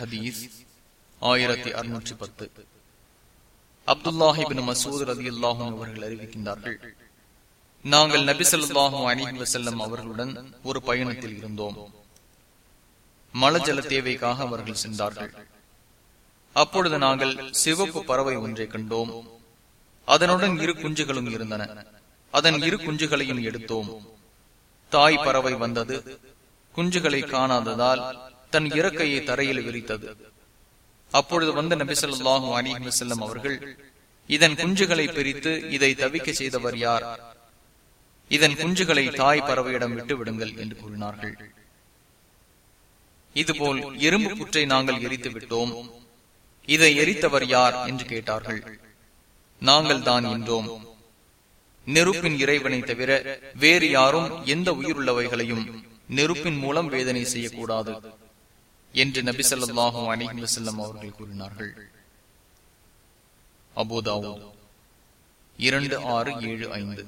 ஹதீஸ் ஆயிரத்தி அறுநூற்றி பத்து. அப்துல்லாஹிபின் மசூத் ரதி அல்லாஹும் அவர்கள் அறிவிக்கின்றார்கள். நாங்கள் நபிசல்லாஹும் அணிஹி வசல்லம் அவர்களுடன் ஒரு பயணத்தில் இருந்தோம். மலஜல தேவைக்காக அவர்கள் சென்றார்கள். அப்பொழுது நாங்கள் சிவப்பு பறவை ஒன்றை கண்டோம். அதனுடன் இரு குஞ்சுகளும் இருந்தன. அதன் இரு குஞ்சுகளையும் எடுத்தோம். தாய் பறவை வந்தது. குஞ்சுகளை காணாததால் தன் இறக்கையை தரையில் விரித்தது. அப்பொழுது வந்த நபிசல்லாஹு அலிஹி செல்லம் அவர்கள் இதன் குஞ்சுகளை பிரித்து இதை தவிக்க செய்தவர் யார்? இதன் குஞ்சுகளை தாய் பறவையிடம் விட்டு விடுங்கள் என்று கூறினார்கள். இதுபோல் எறும்பு புற்றை நாங்கள் எரித்து விட்டோம். இதை எரித்தவர் யார்? என்று கேட்டார்கள். நாங்கள் தான் என்றோம். நெருப்பின் இறைவனை தவிர வேறு யாரும் எந்த உயிருள்ளவைகளையும் நெருப்பின் மூலம் வேதனை செய்யக்கூடாது. என்று நபி சொல்லாஹும் அலிஹி வசல்லம் அவர்கள் கூறினார்கள். அபோதாவோ இரண்டு ஆறு ஏழு ஐந்து.